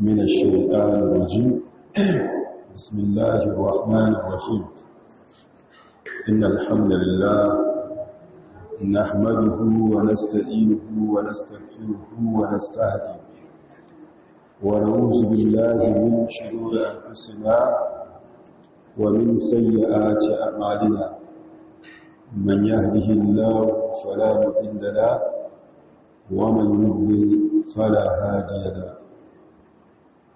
من الشيطان الرجيم. بسم الله الرحمن الرحيم. إن الحمد لله نحمده ونستعينه ونستغفره ونستهديه. ونعوذ بالله من شرور أنفسنا ومن سيئات أعمالنا. من يهده الله فلا مضل له ومن يضلل فلا هادي له.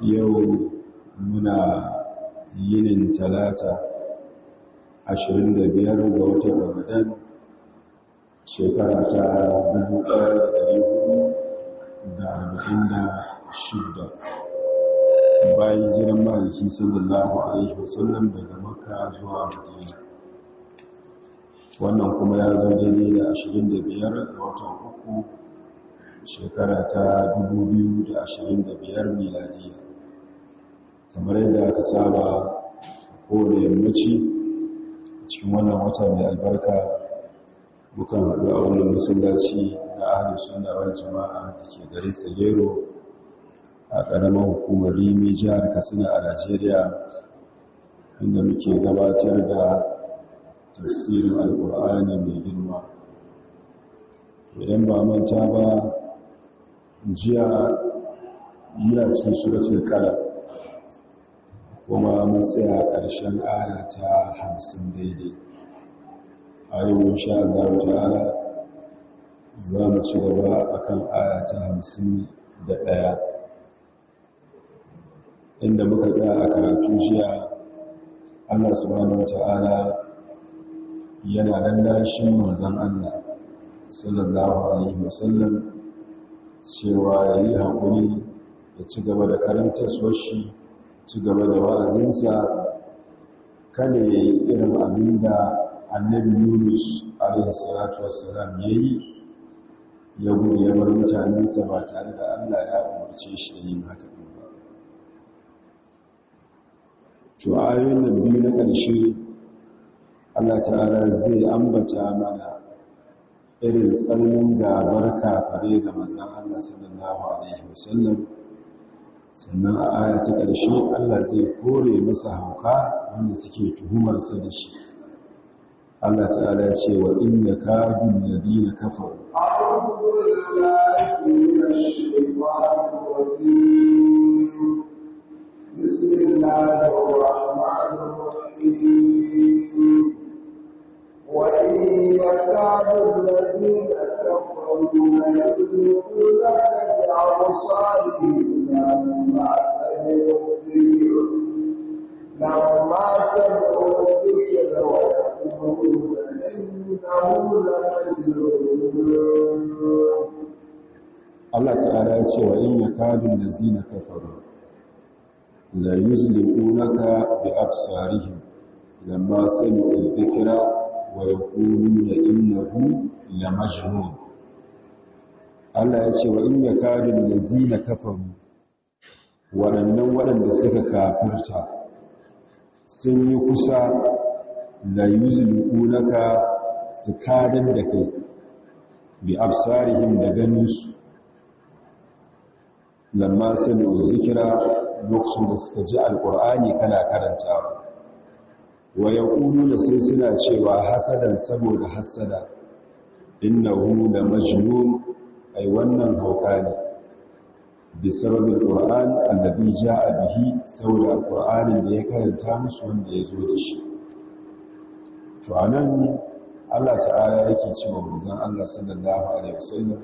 yau muna yinin talata 25 ga watan ramadan shekara ta 1446 bayan jiran maliki sallallahu alaihi wasallam daga makka zuwa madina. Wannan kuma ya zo daidai da 25 ga watan uku shekara ta 2025 miladiya. Kamar yadda aka saba kowane yammaci cikin wannan wata mai albarka mukan haɗu a wannan masallaci na ahalin suna wani jama'a da ke garin tsagero a ƙaramar hukumar rimi jihar katsina a najeriya inda muke gabatar da tafsirin alƙur'ani mai girma. Idan ba manta ba jiya muna cikin suratul qalam. Kuma mun tsaya ƙarshen aya ta hamsin daidai. A yau insha Allah ta'ala za mu ci gaba akan aya ta hamsin da ɗaya inda muka tsaya a karatu jiya. Allah subhanahu ta'ala yana lallashin manzon Allah sallallahu alaihi wasallam cewa ya yi haƙuri ya ci gaba da karanta shi ci gaba da wa'azinsa. Kada ya yi irin abin da annabi yunus alaihissalatu wassalam ya yi ya gudu ya bar mutanensa ba tare da allah ya umarce shi da yin haka ba. To ayoyin da biyu na ƙarshe allah ta'ala zai ambata mana irin tsananin gabar kafare ga manzan Allah sallallahu Alaihi wasallam. sannan a aya ta ƙarshe Allah zai kore masa hauka wanda suke tuhumarsa da shi Allah ta'ala ya ce wa inna kadun ladina kafaru بسم الله الرحمن الرحيم وإن يكاد الذين كفروا ليزلقونك بأبصارهم سمعوا الذكر ويقولون إنه لمجنون Allah ta'ala ya ce wa in yakadun lazina kafaru la yuzliqunaka bi absarihim lamma sami'u dhikra wa yaquluna innahu lamajnun Allah ya ce wa in yakadul lazina kafaru waɗannan waɗanda suka kafirta sun yi kusa la yuzliqunaka su kadar da kai bi absarihim da ganinsu. Lamma sami'u zikira lokacin da suka ji alqur'ani kana karantawa. Wa yaquluna sai suna cewa hasadan saboda hasada innahu la majnun ai wannan hauka ne. Bi sababin qur'an alladhi jaa bihi saboda alqur'anin da ya karanta musu wanda ya zo da shi to a nan Allah ta'ala yake cewa manzon Allah sallallahu alaihi wasallam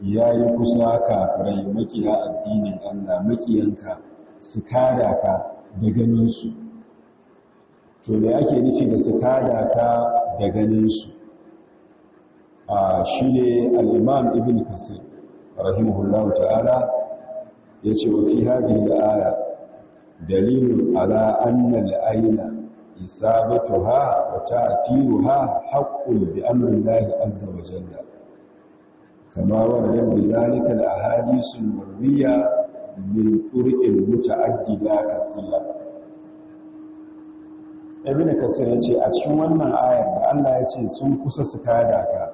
yayi kusa kafirai makiya addinin Allah makiyanka su kada ka da ganin su to me ake nufi da su kada ka da ganin su shi ne al'imam ibn kasir rahimahullahu ta'ala ya ce wa fi hadhihi al-aya dalilun ala anna al-ayna isabatuha wa ta'thiruha haqqun bi amri Allah azza wa jalla. Kama warada bi dhalika al-ahadith al-marwiya min turuqin muta'addida kasir ya ce a cikin wannan ayar da Allah ya ce sun kusa su kada ka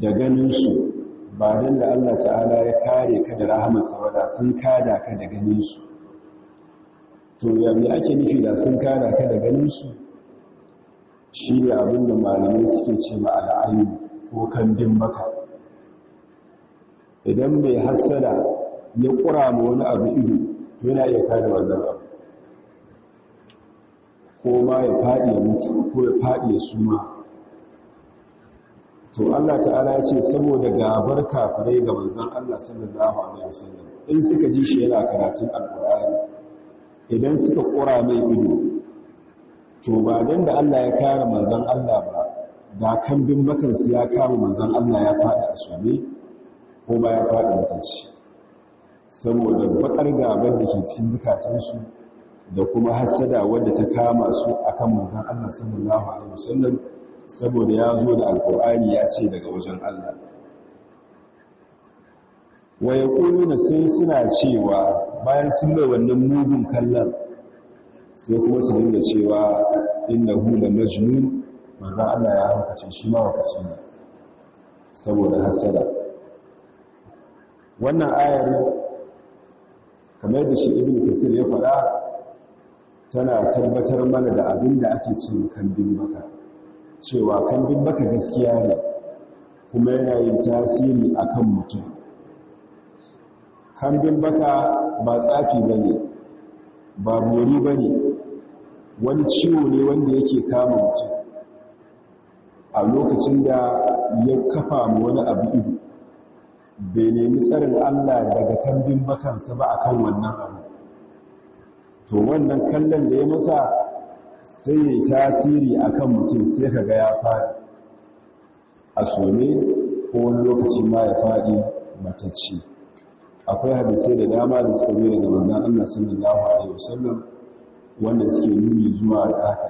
da ganin su ba dan da Allah ta'ala ya kare ka da rahamarsa ba da sun kada ka da ganin su to ya me ake nufi da sun kada ka da ganin su shi ne abin da malamai suke ce ma al'ayu ko kambin maka idan mai hassada ya ƙura ma wani abu ido yana iya kada wannan abu. Ko ma ya faɗi mutu ko ya faɗi suma. To Allah ta'ala ya ce saboda gabar kafirai ga manzon Allah sallallahu alaihi wasallam in suka ji shi yana karatun alqur'ani idan suka ƙura mai ido to ba don da Allah ya kare manzan Allah ba ga kambin bakansu ya kama manzan Allah ya faɗi a sume ko ba ya faɗi mutunci. Saboda bakar gabar da ke cikin zukatansu da kuma hassada wadda ta kama su akan manzan Allah sallallahu alaihi wasallam saboda ya zo da alkur'ani ya ce daga wajen Allah. Wa yaquluna sai suna cewa bayan sun mai wannan mugun kallon sai kuma su dinga cewa inna hula majnun. Manzan Allah ya hankace shi ma wakaci ne saboda hasada. Wannan ayar kamar da shi ibn kasir ya faɗa tana tabbatar mana da abin da ake cin kambin baka. Cewa kambin baka gaskiya ne kuma yana yin tasiri akan mutum. Kambin baka ba tsafi ba ne ba bori ba ne wani ciwo ne wanda yake kama mutum. A lokacin da ya kafa mu wani abu ido bai nemi tsarin allah daga kambin bakansa ba akan wannan abu. To wannan kallon da ya masa sai ya tasiri akan mutum sai ka ga ya faɗi. A some ko wani lokaci ma ya faɗi matacci akwai hadisai da dama da suka zo daga manzon Allah sallallahu alaihi wasallam wanda suke nuni zuwa da haka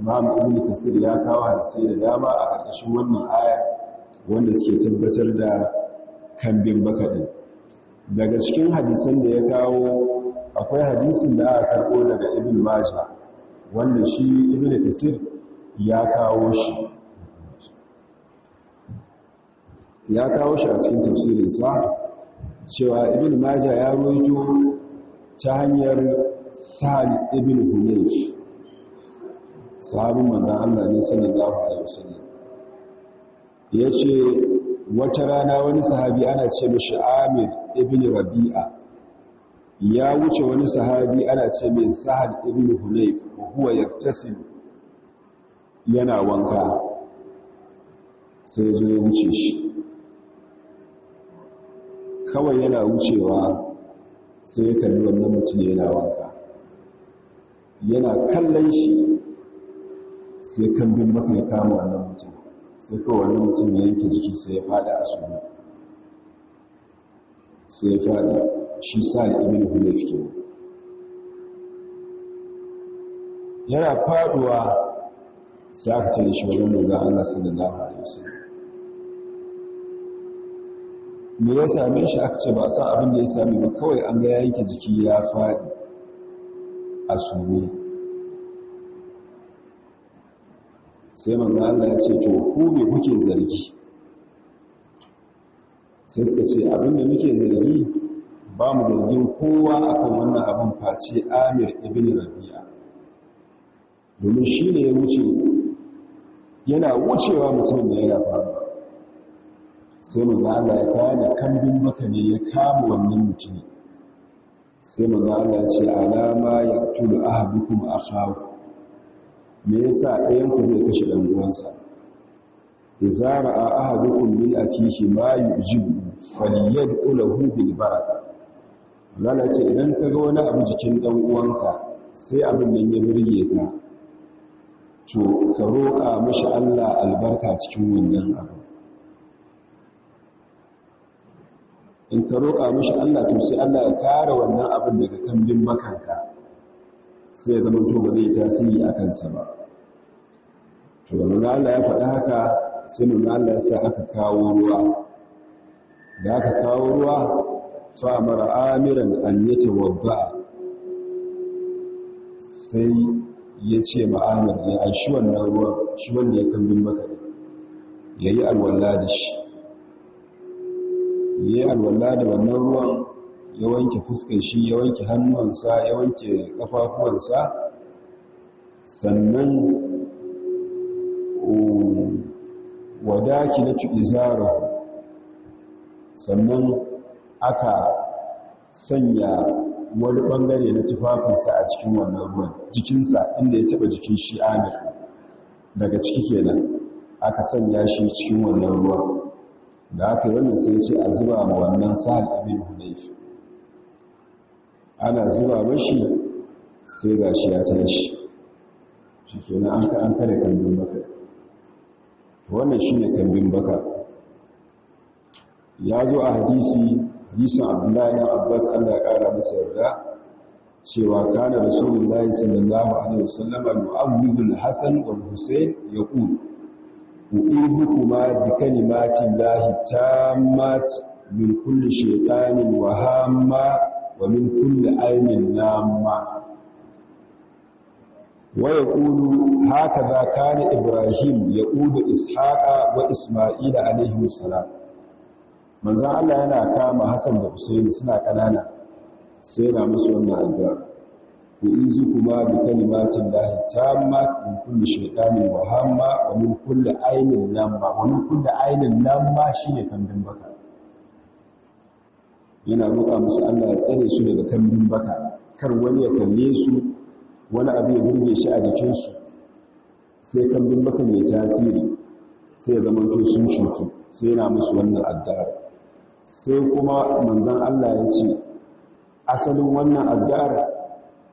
Imam Ibn Kasir ya kawo hadisai da dama a ƙarƙashin wannan aya wanda suke tabbatar da kambin baka din daga cikin hadisan da ya kawo akwai hadisin da aka karɓo daga Ibn Majah. Wanda shi Ibn Kasir ya kawo shi. Ya kawo shi a cikin tafsirinsa cewa ibn maja ya roito ta hanyar sa'ad ibn hunayf. Sahabin manzon Allah ne sallallahu alaihi wasallam. Yace wata rana wani sahabi ana ce mishi Amir ibn Rabi'a. Ya wuce wani sahabi ana ce mai Sa'ad ibn Hunayf wa huwa yaktasil yana wanka sai zo ya wuce shi. Kawai yana wucewa sai ya kalli wannan mutum yana wanka. Yana kallon shi sai kambin maka ya kama wannan mutum. Sai kawai wannan mutum ya yanke jiki sai ya fada a suna. Sai ya fada. Shi sa ibn hulayf ke yana faɗuwa sai aka tare shi wajen manzon Allah sallallahu alaihi wasallam. Me ya same shi aka ce ba san abin da ya same ba kawai an ga yanke jiki ya faɗi a sume. Sai manzo Allah ya ce to ku me kuke zargi? Sai suka ce abin da muke zargi ba mu zargin kowa akan wannan abin face Amir ibn Rabi'a. Domin shi ne ya wuce yana wucewa mutumin da yana faruwa. Sai mu Allah ya kana kambin maka ne ya kama wannan mutumi. Sai mu Allah ya ce alama ya tulu ahadukum akhafu me yasa ɗayan ku zai kashe dan uwansa? Idza ra'a ahadukum min akihi ma yujibu falyad'ulahu bil baraka. Allah ce idan ka ga wani abu jikin dan uwanka sai abin nan ya burge ka to ka roƙa mashi Allah albarka cikin wannan abu. In ka roƙa mishi Allah to sai Allah ya kare wannan abin daga kambin makanka sai ya zama to ba zai tasiri a kansa ba. To da Allah ya faɗi haka sai nuna Allah ya sa aka kawo ruwa. Da aka kawo ruwa fa mara amiran an yatawadda sai ya ce ma'amir ya aishi wannan ruwan shi wanda ya kambin maka ya yi alwala da shi ya yi alwala da wannan ruwan ya wanke fuskar shi ya wanke hannuwansa ya wanke kafafuwansa sannan wadaki na izara sannan aka sanya wani ɓangare na tufafinsa a cikin wannan ruwan jikinsa inda ya taba jikin shi amir daga ciki kenan aka sanya shi cikin wannan ruwan. Da aka yi wannan sai ce a zuba ma wannan sa'ad abin hunayfi. Ana zuba mashi sai ga shi ya tashi. Shi kenan an ka an kare kambin baka. Wannan shi ne kambin baka. Ya zo a hadisi hadisin abdullahi na abbas allah ya kara masa yarda cewa kana rasulullahi sallallahu alaihi wasallam yu'awwidul hasan wal husayn yaqul u'idhukuma bi kalimati llahi tammat min kulli shaytanin wa hamma wa min kulli aynin lamma wa yaqulu hakaza kana ibrahim yaqudu ishaqa wa isma'ila alaihi salam. Manzon Allah yana kama Hassan da Husaini suna kanana sai yana musu wannan addu'a. Ku izu kuma bi kalimatin lahi tamma min kulli shaytanin wa hamma wa min kulli ainin lamma wa min kulli ainin lamma shine kambin baka. Yana roƙa musu Allah ya tsare su daga kambin baka. Kar wani ya kalle su wani abu ya burge shi a jikinsu sai kambin baka mai tasiri sai ya zama sun cutu sai yana musu wannan addu'a sai kuma manzon Allah ya ce asalin wannan addu'ar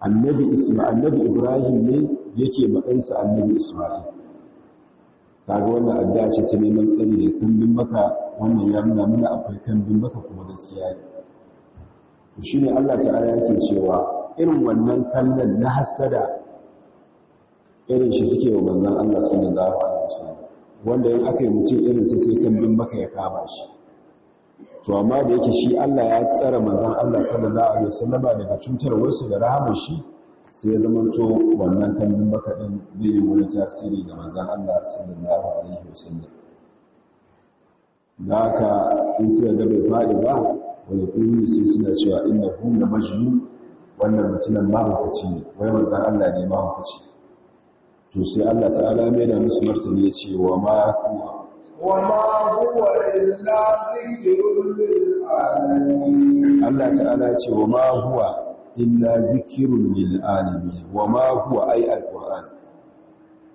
annabi Isma'il annabi Ibrahim ne yake matsayinsa annabi Isma'il. Kaga wannan addu'a ce ta neman tsari da kambin maka wannan ya nuna mana akwai kambin maka kuma gaskiya ne. To shine Allah ta'ala yake cewa irin wannan kallon na hasada irin shi suke wa manzon Allah sallallahu alaihi wasallam wanda in aka yi mutum irin sai sai kambin maka ya kama shi. To amma da yake shi Allah ya tsara manzon Allah sallallahu alaihi wasallam daga cutarwarsu da rahamar shi sai ya zama to wannan kallon bai yi wani tasiri ga manzon Allah sallallahu alaihi wasallam. Da haka in sai da bai faɗi ba wani kuma sai suna cewa inna hum la majnun wannan mutumin mahaukaci ne wai manzon Allah ne mahaukaci. To sai Allah ta'ala mai da musu martani ya ce wa ma kuwa وما هو إلا ذكر للعالمين Allah ta'ala ce wa ma huwa illa zikirun lil alamin wa ma huwa ay alquran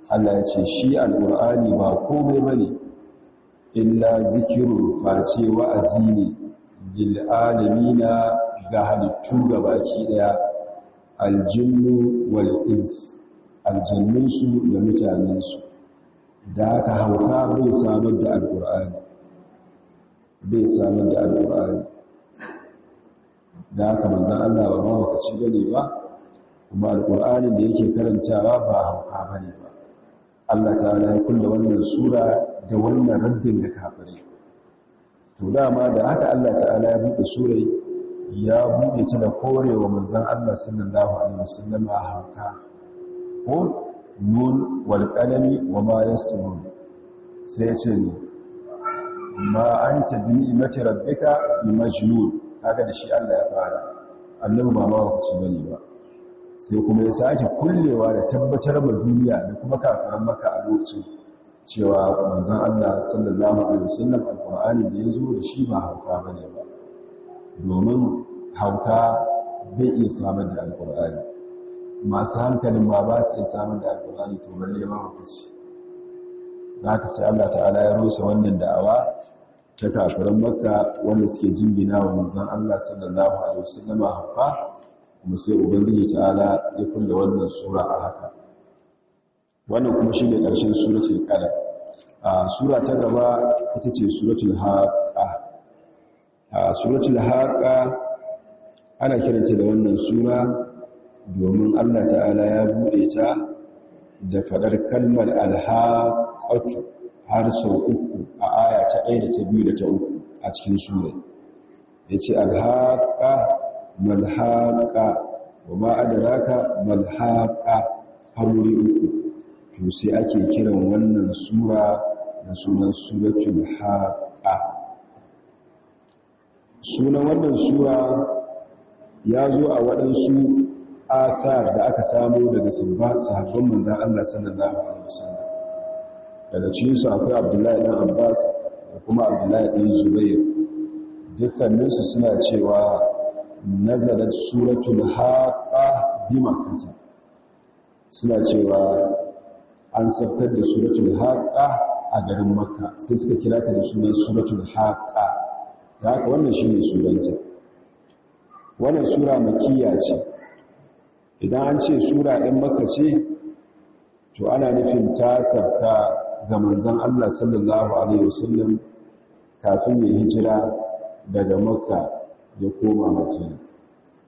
Allah ya ce shi alqurani ba komai bane illa zikirun face wa'azi ne lil alamin ga halittu gabaki daya aljinnu wal ins aljannunsu da mutanensu da haka hauka bai samar da alƙur'ani bai samar da alƙur'ani da haka manzan Allah ba mahaukaci ba ne ba kuma alƙur'ani da yake karantawa ba hauka ba ne ba. Allah ta ya kulla wannan sura da wannan raddin da kafirai. To dama da haka Allah ta'ala ya buɗe surai ya buɗe ta da korewa manzan Allah sallallahu alaihi wasallam a hauka. Ko nun wal qalami wa ma yasturun. Sai ce ne ma anta bi ni'mati rabbika bi majnun. Kaga da shi Allah ya fara. Annabi ba ma wakaci ba ne ba. Sai kuma ya sake kullewa da tabbatar ma duniya da kuma kafiran maka a lokacin cewa manzon Allah sallallahu alaihi wasallam alqur'ani da ya zo da shi ba hauka ba ne ba. Domin hauka bai iya samar da alqur'ani. Masu hankalin ma ba su iya samun da alkur'ani to balle ma hukunci. Za ka sai Allah ta'ala ya rusa wannan da'awa ta kafiran makka wanda suke jingina wa manzon Allah sallallahu alaihi wasallam haka kuma sai ubangiji ta'ala ya kulle wannan sura a haka. Wannan kuma shi ne ƙarshen suratul qalam. A sura ta gaba ita ce suratul haqa. A suratul haqa ana kiranta da wannan sura domin Allah ta'ala ya buɗe ta da fadar kalmar alhaqatu har sau uku a aya ta 1 da ta 2 da ta 3 a cikin sura. Yace alhaqa malhaqa wa ma adraka malhaqa har wuri uku. To sai ake kiran wannan sura da sunan suratul haqa sunan wannan sura ya zo a waɗansu athar da aka samu daga sahabban manzan Allah sallallahu alaihi wasallam. Daga cikin su akwai Abdullahi dan Abbas da kuma Abdullahi dan Zubair. Dukkaninsu suna cewa nazalat suratul haqa bi makkah. Suna cewa an saukar da suratul haqa a garin makka sai suka kira ta da sunan suratul haqa. Da haka wannan shine sunanta wannan sura makiyya ce. Idan an ce sura ɗin makka ce to ana nufin ta sabka ga manzon Allah sallallahu alaihi wasallam kafin ya hijira daga makka ya koma madina.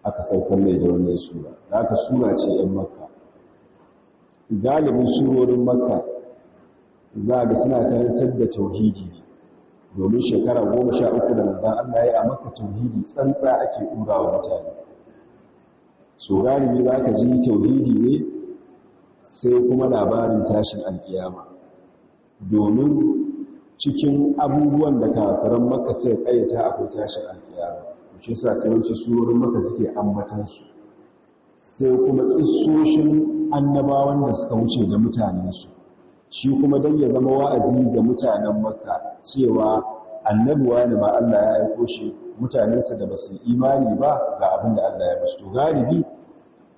Aka saukar mai da wannan sura. Da aka sura ce ɗin makka. Galibin surorin makka za ga suna karantar da tauhidi domin shekara goma sha uku da manzan Allah ya a maka tauhidi tsantsa ake ƙura wa mutane. So galibi za ka ji tauhidi ne sai kuma labarin tashin alkiyama. Domin cikin abubuwan da kafiran maka sai ƙayyata akwai tashin alkiyama shi sa sai wancan surorin maka suke ambatansu sai kuma tsissoshin annabawan da suka wuce ga mutanensu shi kuma don ya zama wa'azi ga mutanen makka cewa annabuwa ne ba Allah ya aiko shi mutanensa da ba su imani ba ga abin da Allah ya ba su to galibi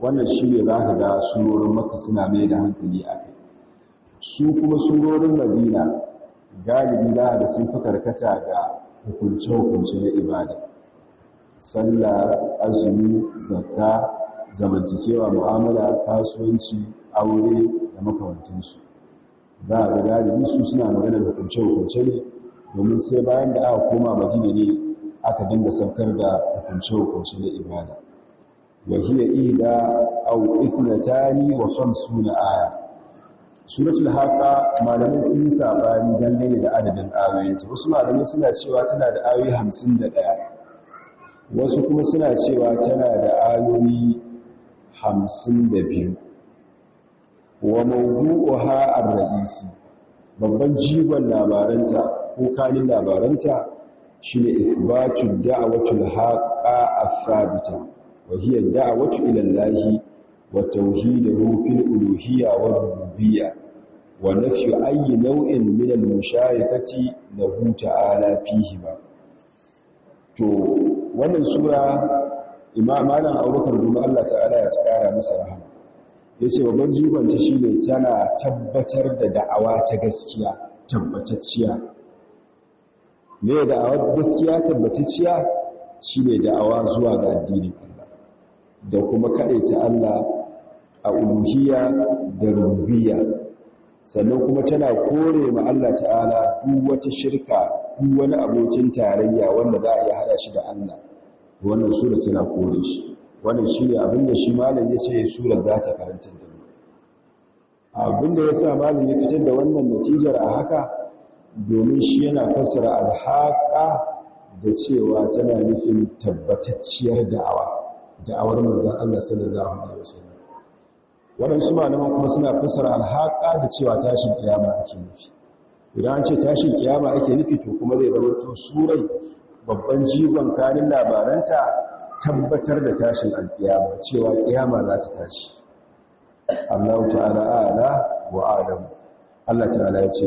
wannan shi ne za ka ga surorin makka suna mai da hankali a kai. Su kuma surorin madina galibi za ga sun fi karkata ga hukunce-hukunce na ibada. Sallah azumi zakka zamantakewa mu'amala kasuwanci aure da makamantansu. Za a ga galibi su suna maganar hukunce-hukunce ne domin sai bayan da aka koma madina ne aka dinga saukar da hukunce-hukunce na ibada. Wahiyya ihda aw ithnatani wa khamsuna aya. Suratul haqa malamai sun yi saɓani dangane da adadin ayoyinta. Wasu malamai suna cewa tana da ayoyi 51 wasu kuma suna cewa tana da ayoyi 52 wa mawdu'uha ar-ra'isi babban jigon labaranta ko kanin labaranta shine ithbatul da'watul haqa as-sabita wa hiya da'watu ila Allah wa tauhiduhu fil uluhiyya wa rububiyyah wa nafyu ayyi naw'in min al-musharikati lahu ta'ala fihi ba to wannan sura imam malam Abubakar bin Allah ta'ala ya tsara masa rahama. Ya ce babban jigonta shi ne tana tabbatar da da'awa ta gaskiya tabbatacciya. Ne da'awar gaskiya tabbatacciya? Shi ne da'awa zuwa ga addinin Allah. Da kuma kaɗaita Allah a uluhiyya da rububiyya. Sannan kuma tana kore ma Allah ta'ala duk wata shirka duk wani abokin tarayya wanda za a yi hada shi da Allah. Wannan sura tana kore shi. Wannan shi ne abin da shi malam ya ce surar za ta karantar da mu. Ya sa malam ya fitar da wannan natijar a haka domin shi yana fassara alhaka da cewa tana nufin tabbatacciyar da'awa da'awar manzon Allah sallallahu alaihi wasallam. Waɗansu malaman kuma suna fassara alhaka da cewa tashin kiyama ake nufi. Idan an ce tashin kiyama ake nufi to kuma zai zama to surai babban jigon kanin labaranta tabbatar da tashin alkiyama cewa kiyama za ta tashi. Allah ta'ala ala wa adam Allah ta'ala ya ce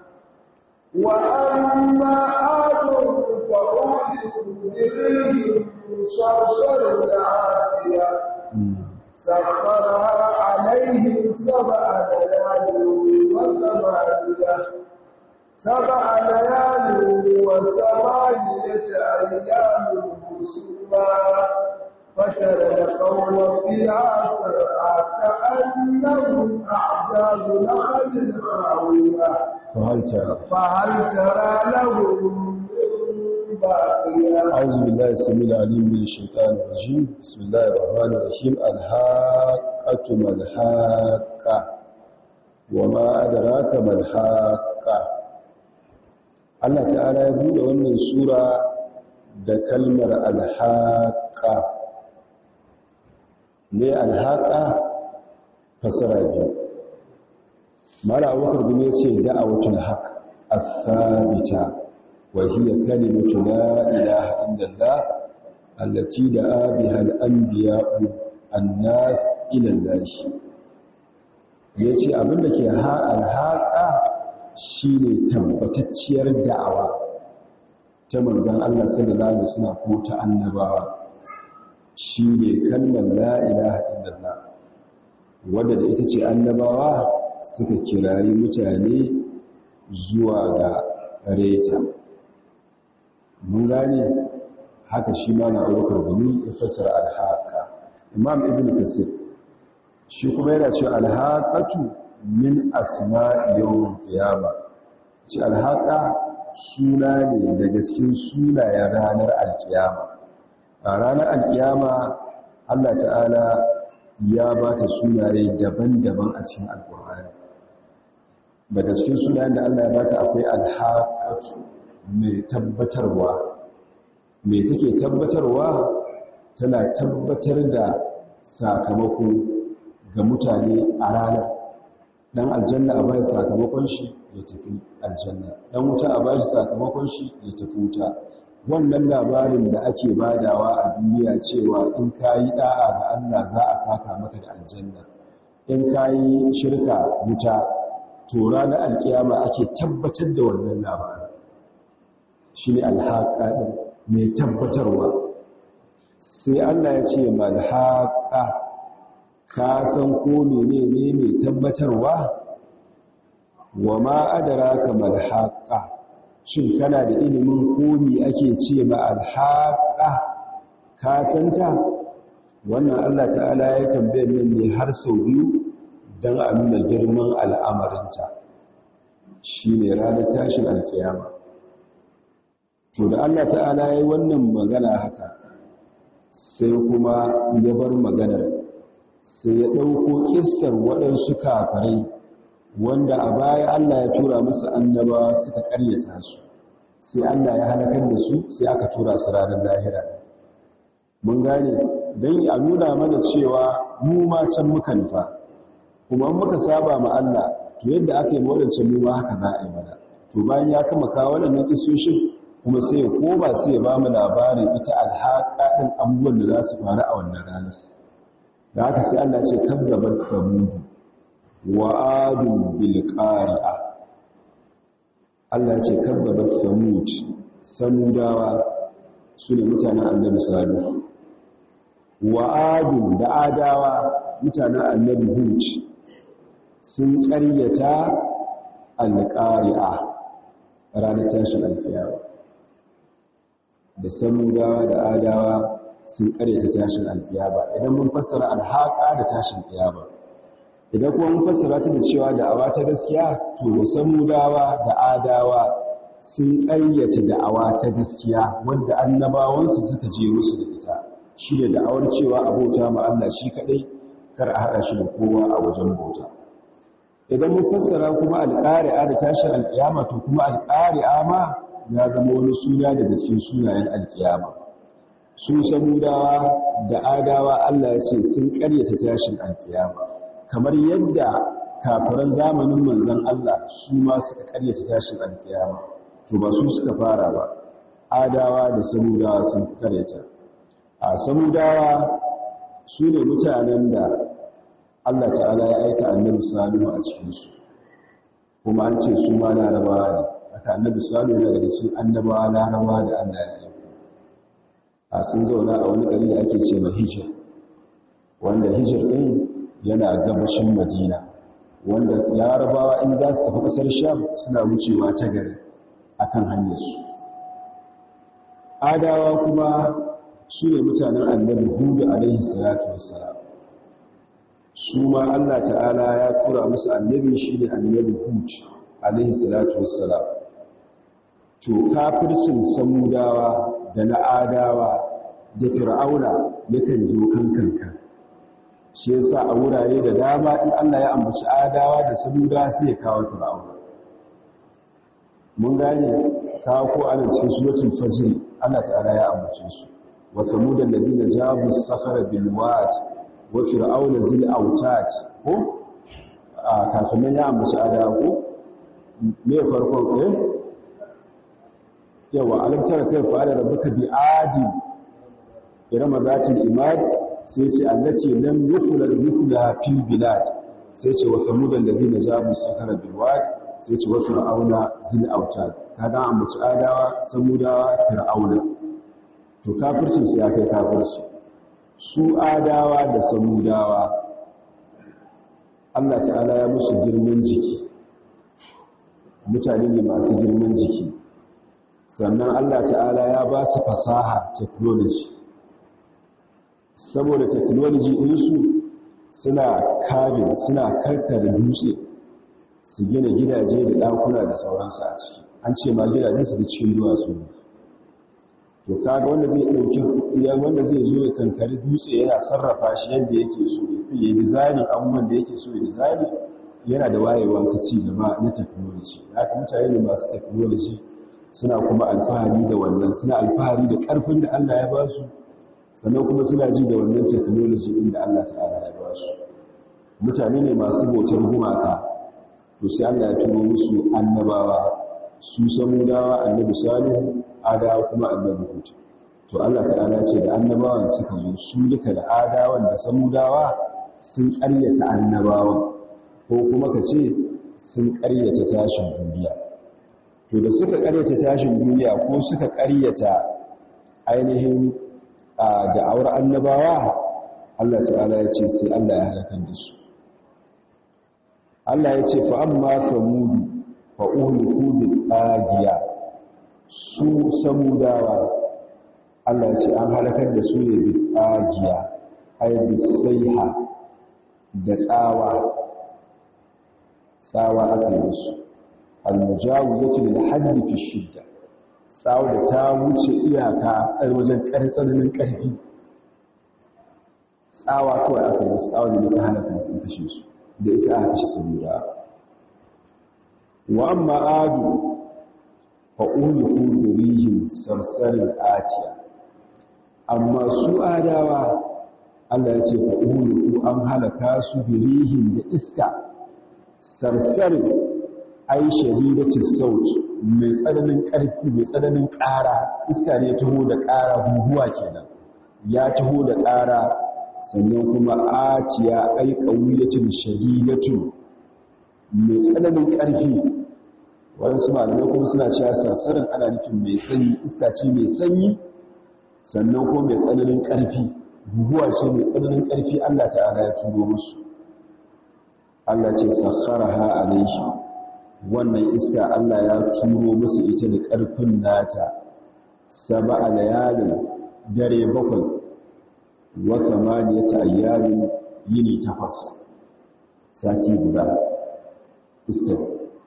وأما عاد فأولئك بريح صرصر عاتية سخرها عليهم سبع ليال وثمانية سبع ليال وثمانية أيام حسوما فترى القوم فيها سرعى كأنهم أعجاز نخل خاوية فهل ترى فهل ترى لهم من باقية أعوذ بالله السميع العليم من الشيطان الرجيم بسم الله الرحمن الرحيم الحاقة ما الحاقة وما أدراك ما الحاقة Allah ta'ala ya buɗe wannan sura da kalmar alhaqa ne alhaqa fasara biyu mala abubakar gumi ya ce da'awatul haq athabita wa hiya kalimatu la ilaha illallah allati da'a biha al-anbiya'u an-nas ila Allah. Yace abin da ke ha alhaqa shine tabbatacciyar da'awa ta manzon Allah sallallahu alaihi wasallam ko ta annabawa. Shine kalmar la ilaha illallah wanda da ita ce annabawa suka kirayi mutane zuwa ga reta mun gane? Haka shi ma na aukar gumi ya fassara alhaka imam ibn kasir shi kuma yana cewa alhaqatu min asma'i yawm qiyama ci alhaqa suna ne daga cikin sunayen ranar alkiyama a ranar alkiyama Allah ta'ala ya ba ta sunaye daban-daban a cikin alkur'ani daga cikin sunayen da Allah ya ba ta akwai alhaƙatu mai tabbatarwa. Mai take tabbatarwa? Tana tabbatar da sakamako ga mutane a ranar. Dan aljanna a bai sakamakon shi ya tafi aljanna. Dan wuta a bai sakamakon shi ya tafi wuta. Wannan labarin da ake badawa a duniya cewa in ka yi da'a ga Allah za a saka maka da aljanna. In ka yi shirka wuta to ranar alkiyama ake tabbatar da wannan labarin. Shi ne alhaƙa mai tabbatarwa. Sai Allah ya ce malhaƙa ka san ko ne mai tabbatarwa? Wa ma adraka malhaƙa shin kana da ilimin komi ake ce ma alhaƙa ka santa wannan Allah ta'ala ya tambaye min ne har sau biyu don a nuna girman al'amarinta. Shi ne ranar tashin alkiyama. To da Allah ta'ala ya yi wannan magana haka sai kuma ya bar maganar sai ya ɗauko ƙissar waɗansu kafarai wanda a baya Allah ya tura musu annabawa suka ƙaryata su sai Allah ya halakar da su sai aka tura su ranar lahira. Mun gane? Don a nuna mana cewa mu ma can muka nufa. Kuma muka saba ma Allah to yadda aka yi waɗancan mu ma haka za a yi mana. To bayan ya kama kawo waɗannan kisoshin kuma sai ya koma sai ya ba mu labarin ita alhaƙa ɗin abubuwan da za su faru a wannan ranar. Da haka sai Allah ce kadzabat samudu wa adun bil qari'a Allah ce kadzabat samud samudawa su ne mutanen annabi salihu wa adun da adawa mutanen annabi hud sun ƙaryata al-qari'a ranar tashin alkiyama da samudawa da adawa sun ta tashin alkiyama idan mun fassara alhaka da tashin kiyama idan kuma mun fassara ta da cewa da'awa ta gaskiya to da da adawa sun ƙaryata da'awa ta gaskiya wanda annabawansu suka je musu da ita. Shi da da'awar cewa abota ma Allah shi kadai kar a haɗa shi da kowa a wajen bauta. Idan mun fassara kuma alƙari'a da tashin alkiyama to kuma alƙari'a ma ya zama wani suna daga cikin sunayen alkiyama su samudawa da adawa Allah ya ce sun karyata tashin alkiyama kamar yadda kafiran zamanin manzon Allah su ma suka karyata tashin alkiyama. To ba su suka fara ba. Adawa da samudawa sun karyata. A samudawa su ne mutanen da Allah ta'ala ya aika annabi salihu a cikinsu. Kuma an ce su ma larabawa ne. Haka annabi salihu yana daga cikin annabawa larabawa da Allah ya aika a sun zauna a wani ƙari da ake ce ma hijir wanda hijir ɗin yana gabashin madina wanda larabawa in za su tafi ƙasar sham suna wucewa ta gari a kan hanyarsu. Adawa kuma su ne mutanen annabi huɗu alaihi salatu wassalam. Su ma allah ta'ala ya tura musu annabi shi ne annabi hud alaihi salatu wassalam. To kafircin samudawa da na adawa da fir'auna yakan zo kan kankan shi yasa a wurare da dama in Allah ya ambaci adawa da samudawa sai ya kawo fir'auna. Mun gane? Kawo ko ana cikin suratul fajr Allah ta'ala ya ambace su. Wa samudan ladina jabu sakhara bil wad wa fir'auna zil autat ko? A kafin ya ambaci adawa ko? Me farkon eh? Yawa alam tara kai fa'ala rabbuka bi adi irama zatil imad? Sai ce allati lam yukhlaq mithla fil bilad. Sai ce wa thamud alladhina jabu sakara bil wad. Sai ce wa fir'auna zil autad kaga an bace adawa samudawa fir'auna. To kafircin sai kai kafirci. Su adawa da samudawa Allah ta'ala ya musu girman jiki. Mutane ne masu girman jiki. Sannan Allah ta'ala ya ba su fasaha technology. Saboda technology ɗinsu suna kabin suna karkar dutse su gina gidaje da ɗakuna da sauransu a ciki. An ce ma gidajensu da cikin duwatsu to kaga wanda zai ɗauki wanda zai zo ya kankari dutse yana sarrafa shi yadda yake so ya yi dizainin abubuwan da yake so ya dizani yana da wayewa ta ci gaba na technology. Haka mutane ne masu technology suna kuma alfahari da wannan suna alfahari da ƙarfin da Allah ya ba su sannan kuma suna ji da wannan technology din da Allah ta'ala ya ba su. Mutane ne masu bautar gumaka. To sai Allah ya turo musu annabawa. Su samudawa annabi salihu adawa kuma annabi hud to Allah ta'ala ce da annabawan suka zo su duka da adawan da samudawa sun ƙaryata annabawan. Ko kuma ka ce sun ƙaryata tashin duniya. To da suka ƙaryata tashin duniya ko suka ƙaryata ainihin a da'awar annabawa Allah ta'ala ya ce sai Allah ya halakar da su. Allah ya ce fa amma samudu fa uhliku bil agiya su samudawa Allah ya ce an halakar da su ne bil agiya ay bisaiha da tsawa. Tsawa aka yi su al-mujawizatu lil hadd fi shidda. Tsawo da ta wuce iyaka wajen tsananin ƙarfi. Tsawa kawai aka yi tsawo da ta halaka su kashe su da ita aka kashe saboda wa amma adu fa uliku da rihin sarsarin atiya. Amma su adawa Allah ya ce fa uliku an halaka su da rihin da iska. Sarsarin ai shadidatis saut mai tsananin ƙarfi mai tsananin ƙara iska ne taho da ƙara guguwa kenan. Ya taho da ƙara sannan kuma atiya ai qawiyatin shadidatu mai tsananin ƙarfi. Wasu malamai kuma suna cewa sarsarin ana nufin mai sanyi iska ce mai sanyi sannan kuma mai tsananin ƙarfi. Guguwa ce mai tsananin ƙarfi Allah ta'ala ya turo musu. Allah ce sakharaha alaihi wannan iska Allah ya turo musu ita da ƙarfin nata sab'a layalin dare bakwai wa thamaniyata ayyamin yini takwas sati guda iska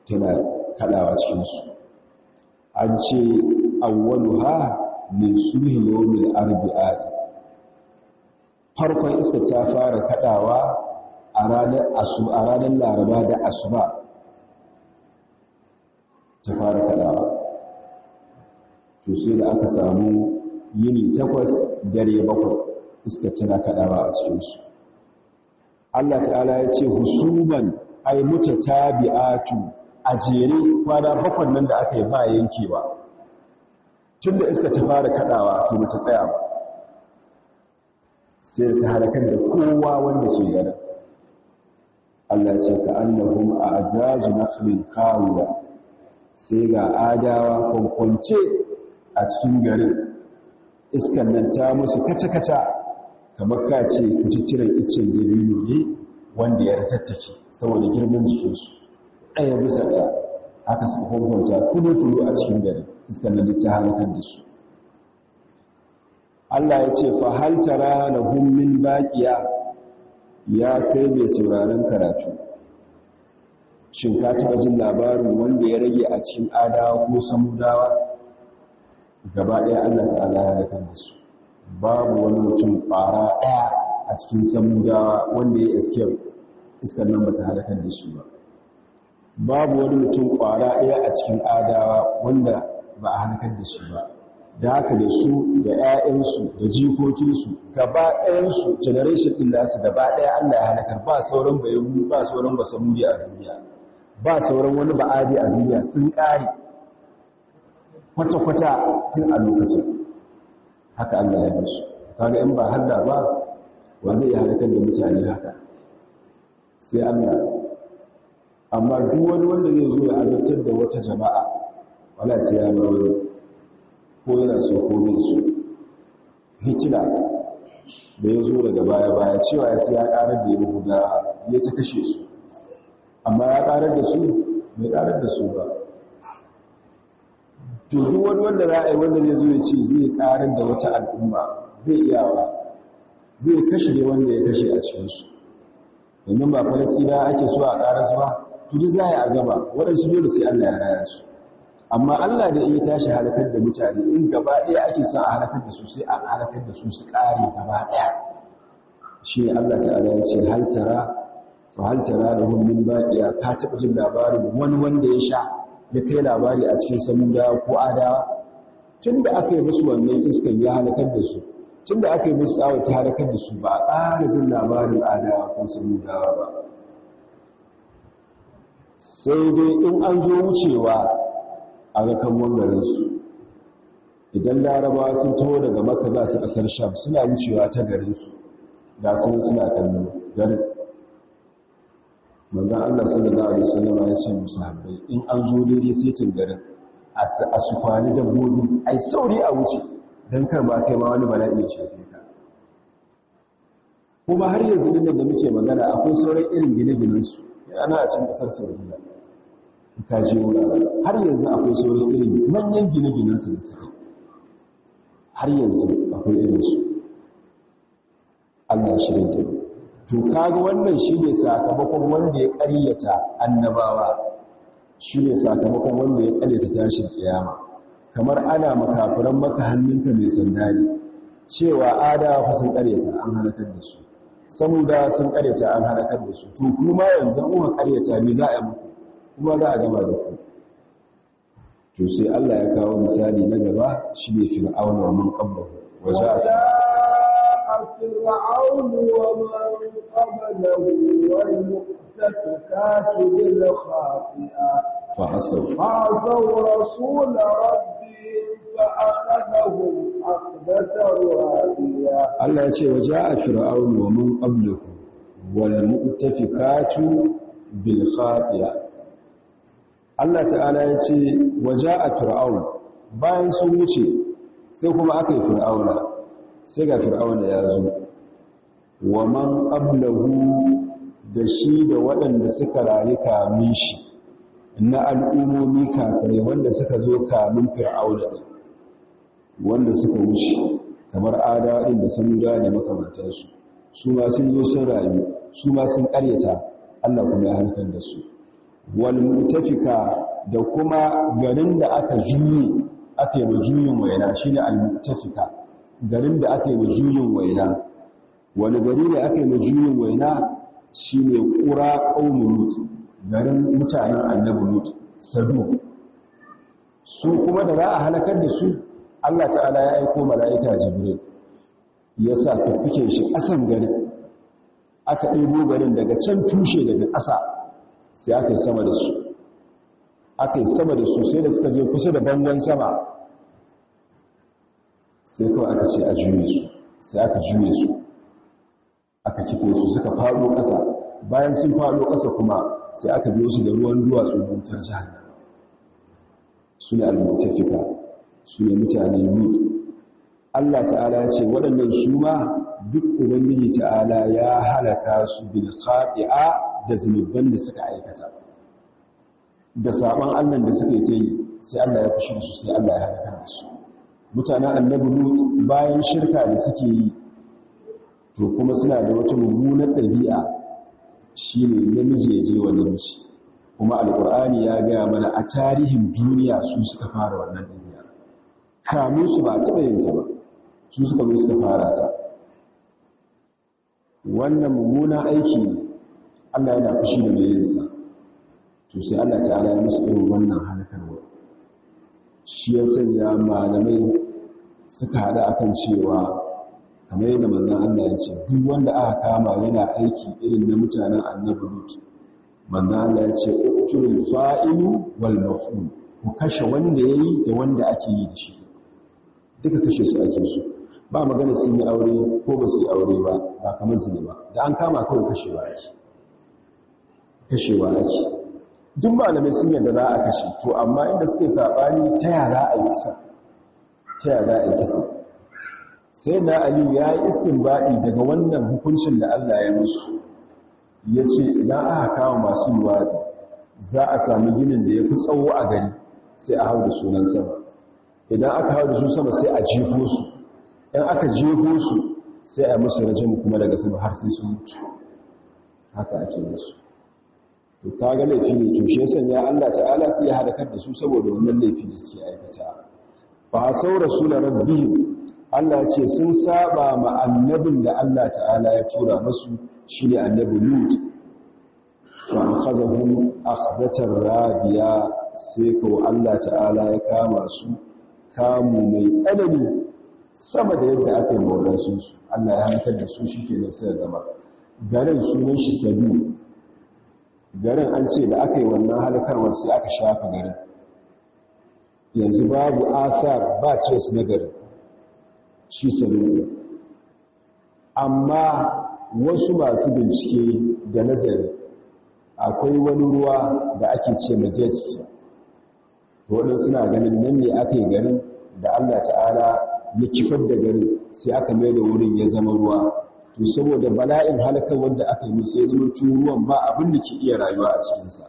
tana kadawa cikin su an ce awwaluha min subhi yawmil arba'a. Farkon iska ta fara kadawa a ranar asu a ranar laraba da asuba. Ta fara kaɗawa. To sai da aka samu yini takwas dare bakwai iska tana kaɗawa a cikinsu. Allah ta'ala ya ce husuman ai muta tabi'atu a kwana bakwai nan da aka yi ba yankewa. Tun da iska ta fara kaɗawa to ba ta tsaya ba. Sai ta halakar da kowa wanda ke gada. Allah ce ka annahum a ajazu nakhlin kawiya sai ga adawa kwankwance a cikin garin. Iskan nan ta musu kaca-kaca kamar ka ce kututturen iccen dabino ne wanda ya ratattake saboda girman jikinsu. Ɗaya bisa ɗaya haka suka kwankwanta kulu-kulu a cikin gari. Iskan nan ta halakar da su. Allah ya ce fa hal tara baqiya? Ya kai mai sauraron karatu shin ka taɓa jin labarin wanda ya rage a cikin adawa ko samudawa? Gaba ɗaya Allah ta'ala ya da su. Babu wani mutum ƙwara ɗaya a cikin samudawa wanda ya escape iskar nan bata halakar da shi ba. Babu wani mutum ƙwara ɗaya a cikin adawa wanda ba a halakar da shi ba. Da haka da su da 'ya'yansu da jikokinsu gaba ɗayansu generation ɗin nasu gaba ɗaya Allah ya halakar. Ba sauran bayan ba sauran basamuri a duniya. Ba sauran wani ba'adi a duniya sun ƙare kwata-kwata tun a lokacin. Haka Allah ya ba su kaga in ba halla ba wa zai yi halakar da mutane haka? Sai Allah. Amma duk wani wanda zai zo ya azabtar da wata jama'a wala sai ya bar ko yana so ko bai so. Hitila da ya zo daga baya-baya cewa ya sai ya karar da yahuda ya ta kashe su. Amma ya karar da su? Bai karar da su ba. To wani wanda za a yi wanda zai zo ya ce zai karar da wata al'umma zai iyawa zai kashe ne wanda ya kashe a cikinsu. Yanzu ba falasina ake so a karar su ba? To duk za a yi a gaba. Waɗansu dole sai allah ya raya su. Amma Allah da iya tashi halakar da mutane in gaba ɗaya ake son a halakar da su sai a halakar da su su ƙare gaba ɗaya. Shi Allah ta'ala ya ce haltara fa haltara da min baƙiya ka taɓa jin labarin wani wanda ya sha ya kai labari a cikin samudawa ko adawa? Tun da aka yi musu wannan iskan ya halakar da su. Tun da aka yi musu tsawon ta halakar da su ba a ƙara jin labarin adawa ko samudawa ba. Sai dai in an zo wucewa a ga kan idan larabawa sun taho daga maka za su ƙasar sham suna wucewa ta garinsu da sun suna kallo garin. Manzan allah sallallahu alaihi wasallam ya ce musu habbai in an zo daidai setin garin a su kwani dabbobi ai sauri a wuce don kar ba kai ma wani bala'i ya shafe ka. Kuma har yanzu din da muke magana akwai sauran irin gine-ginensu. Yana a cikin ƙasar saudiya ka je har yanzu akwai sauran irin manyan gine-ginen su da suka har yanzu akwai irin su Allah shirin da to kaga wannan shine sakamakon wanda ya ƙaryata annabawa. Shine sakamakon wanda ya ƙaryata tashin kiyama. Kamar ana makafiran maka hannunka mai sandari cewa adawa fa sun ƙaryata an halakar da su. Saboda sun ƙaryata an halakar da su. To kuma yanzu an ƙaryata me za a yi muku? Kuma za a gama da ku. To sai Allah ya kawo misali na gaba shi ne fir'auna man qablahu. Wa ja'a فرعون ومن قبله والمؤتفكات بالخاطئة فعصوا فعصوا رسول ربهم فأخذهم أخذة رابية الله يقول وجاء فرعون ومن قبله والمؤتفكات بالخاطئة Allah ta'ala ya ce waje a fir'aun bayan sun wuce sai kuma aka yi fir'auna sai ga fir'auna ya zo. Wa man qablahu da shi da waɗanda suka rayu kamun shi na al'ummomi kafirai wanda suka zo kamun fir'auna ɗin wanda suka wuce kamar adawa ɗin da samuda da makamantarsu su ma sun zo sun rayu su ma sun ƙaryata Allah kuma ya halkar da su. Wal mutafika da kuma garin da aka juye aka yi juyin waina shine al mutafika garin da aka yi juyin waina. Wani gari ne aka yi juyin waina? Shine qura qaumul lut garin mutanen annabi lut sadu su kuma da za a halakar da su Allah ta'ala ya aiko mala'ika jibril ya sa fifike shi ƙasan garin aka ɗebo garin daga can tushe daga ƙasa sai aka yi sama da su. Aka yi sama da su sai da suka je kusa da bangon sama. Sai kawai aka ce a juye su sai aka juye su aka kife su suka faɗo ƙasa. Bayan sun faɗo ƙasa kuma sai aka biyo su da ruwan duwatsu wutar jihar su ne almutafika su ne mutane yud Allah ta'ala ya ce waɗannan su ma duk ubangiji ta'ala ya halaka su bil khati'a da zunuban da suka aikata. Da saban Allah da suka yi sai Allah ya fushi su sai Allah ya halaka su. Mutanen annabi Lut bayan shirka da suke yi to kuma suna da wata mummunar ɗabi'a shine namiji ya je wa namiji. Kuma alqur'ani ya ga mana a tarihin duniya su suka fara wannan ɗabi'a. Kamun su ba a taɓa yin ta ba su suka zo suka fara ta. Wannan mummunan aiki ne Allah yana fushi da mai yinsa. To sai Allah ta'ala ya musu irin wannan halakarwa shi ya sanya malamai suka haɗa akan cewa kamar yadda manzon Allah ya ce duk wanda aka kama yana aiki irin na mutanen annabi Lut. Manzon Allah ya ce uqtul fa'ilu wal maf'ul. Ku kashe wanda yayi da wanda ake yi da shi. Duka kashe su ake su ba magana sun yi aure ko ba su yi aure ba ba kamar zine ba. Da an kama kawai kashewa ake. Kashewa ake. Duk malamai sun yadda za a kashe. To amma inda suke saɓani ta yara a yi kisa ta yara a yi kisa. Sai na aliyu ya yi istinbaɗi daga wannan hukuncin da allah ya musu. Ya ce idan aka kawo masu luwaɗi za a sami ginin da ya fi tsawo a gari sai a hau da sunan sama. Idan aka hau da su sama sai a jefo su. In aka jefo su sai a musu rajin kuma daga sama har sai sun mutu. Haka ake musu. To kaga laifi ne. To shi sanya Allah ta'ala sai ya halakar da su saboda wannan laifi da suke aikata. Fa sau rasul rabbihim Allah ya ce sun saba ma annabin da Allah ta'ala ya tura musu shine annabi Lut. Fa akhazahum akhbatar rabiya sai ko Allah ta'ala ya kama su kamu mai tsanani sama da yadda aka yi maulansu su. Allah ya hankar da su shi ke da sai gaba garin sunan shi sabi garin an ce da aka yi wannan halakarwar sai aka shafa garin. Yanzu babu athar ba trace na garin shi sabi amma wasu masu bincike da nazari akwai wani ruwa da ake ce na waɗansu suna ganin nan ne aka yi garin da Allah ta'ala ya kifar da garin sai aka mai da wurin ya zama ruwa. To saboda bala'in halakar wanda aka yi sai zama ruwan ba abin da ke iya rayuwa a cikinsa.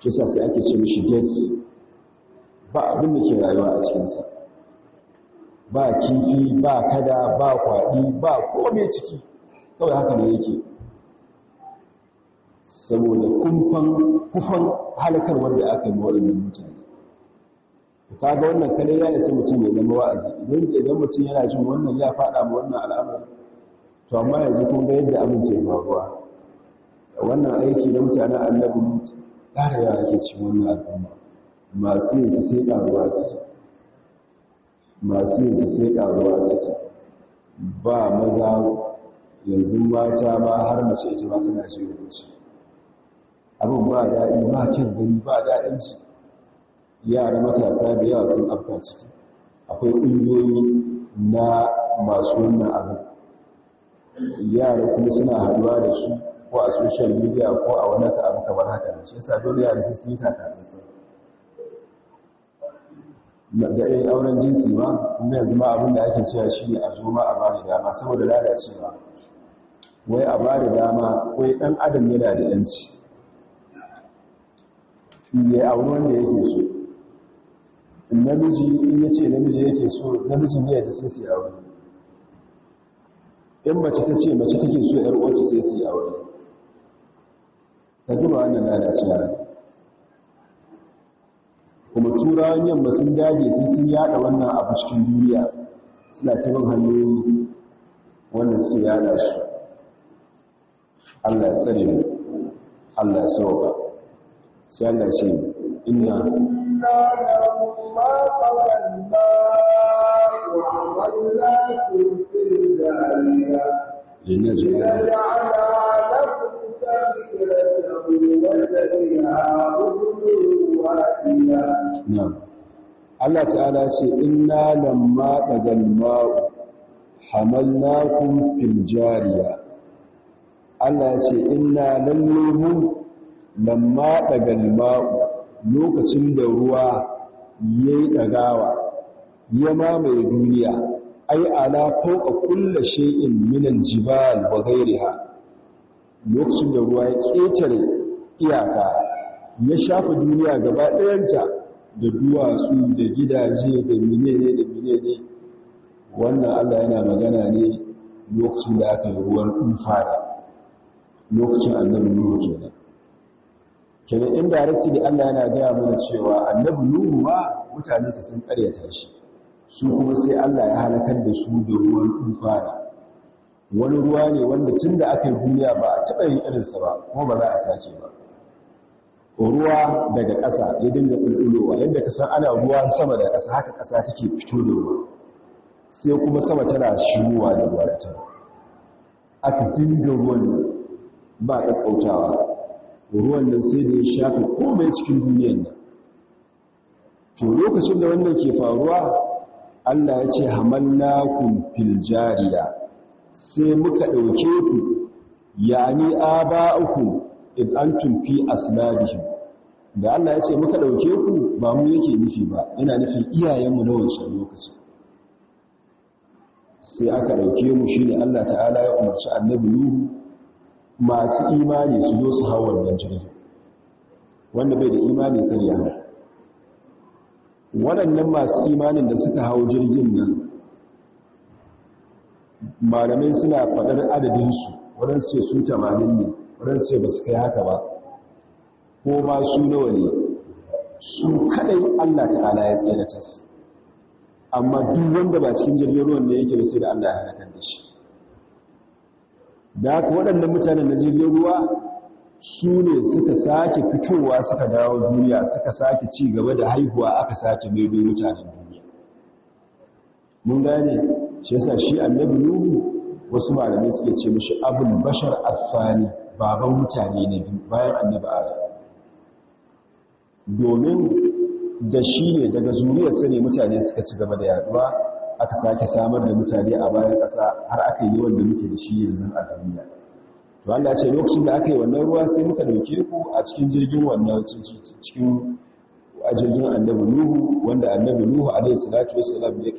Kisa sai ake ce mishi gates ba abin da ke rayuwa a cikinsa. Ba kifi ba kada ba kwaɗi ba kome ciki. Kawai haka ne yake. Saboda kufan halakar wanda aka yi waɗannan mutane. Kaga wannan kare ya isa mutum ya zama wa'azi. Idan idan mutum yana jin wannan ya faɗa ma wannan al'amari to amma yanzu kun ga yadda abin ke faruwa. Wannan aiki na mutanen annabi ƙara yawa ake cikin wannan al'umma. Masu yin su sai ƙaruwa suke. Masu yin su sai ƙaruwa suke. Ba maza yanzu mata ma har mace ita ma tana ce rubuci abin ba daɗi ba kyan gani ba daɗin ci yara matasa da yawa sun afka ciki. Akwai ƙungiyoyi na masu wannan abin yara kuma suna haduwa da su ko a social media ko a wani abu kamar haka shi yasa dole yara sai sun yi takatsansa da yin auren jinsi ma kuma yanzu ma abin da ake cewa shi ne a zo ma a ba da dama saboda lalacewa. Wai a ba da dama wai ɗan adam yana da yanci ya auri wanda yake so. Namiji in ya ce namiji yake so namiji ne da sai su aure. In mace ta ce mace take so yar uwarta sai su aure. Ka duba wannan lalacewa. turawan yamma sun dage sun sun yada wannan abu cikin duniya. Suna cikin hanyoyi wanda suke yada shi Allah ya tsare mu. Allah sauka. Sai Allah ce inna inna lahum ma qabalna wa Allah ta'ala ce inna lamma dagal ma'u hamalnakum fil jariya. Allah ce inna lalle mun lamma dagal ma'u lokacin da ruwa yayi dagawa ya mamaye duniya ai ala fawqa kulli shay'in min al-jibal wa ghayriha. Lokacin da ruwa ya ƙetare iyaka ya shafa duniya gaba ɗayanta da duwatsu da gidaje da menene da menene. Wannan Allah yana magana ne lokacin da aka yi ruwan tufana lokacin annabi Nuhu kenan. Kenan indirectly Allah yana gaya mana cewa annabi Nuhu ma mutanensa sun karyata shi su kuma sai Allah ya halakar da su da ruwan tufana wani ruwa ne wanda tun da aka yi duniya ba a taɓa yin irinsa ba kuma ba za a sake ba. Ruwa daga ƙasa ya dinga ɓulɓulowa yadda ka san ana ruwa sama da ƙasa haka ƙasa take fito da ruwa. Sai kuma sama tana shigowa da ruwa ta. Aka dinga ruwan ba ƙaƙƙautawa. Ruwan nan sai da ya shafe komai cikin duniyan nan. To lokacin da wannan ke faruwa Allah ya ce hamallakum fil jariya. Sai muka ɗauke ku yani aba'ukum in antum fi aslabihim da Allah ya ce muka ɗauke ku ba mu yake nufi ba yana nufin iyayenmu na wancan lokaci sai aka ɗauke mu shine Allah ta'ala ya umarci annabi Nuhu masu imani su zo su hau wannan jirgin wanda bai da imani kan ya hau. Waɗannan masu imanin da suka hau jirgin nan malamai suna faɗar adadinsu waɗansu ce su tamanin ne. Waɗansu ce ba su kai haka ba. Ko ma su nawa ne? Su kaɗai allah ta'ala ya tsaye da tas. Amma duk wanda ba cikin jirgin ruwan yake sai da allah ya halakar da shi. Da haka waɗannan mutanen na jirgin ruwa su ne suka sake fitowa suka dawo duniya suka sake ci gaba da haihuwa aka sake maido mutanen duniya. Mun gane? Shi yasa shi annabi nuhu wasu malamai suke ce mishi abul bashar afani baban mutane na biyu bayan annabi adam. Domin da shi ne daga zuriyarsa ne mutane suka ci gaba da yaɗuwa aka sake samar da mutane a bayan ƙasa har aka yi wanda muke da shi yanzu a duniya. To Allah ce lokacin da aka yi wannan ruwa sai muka ɗauke ku a cikin jirgin wannan cikin a jirgin annabi nuhu wanda annabi nuhu alaihi salatu wassalam ya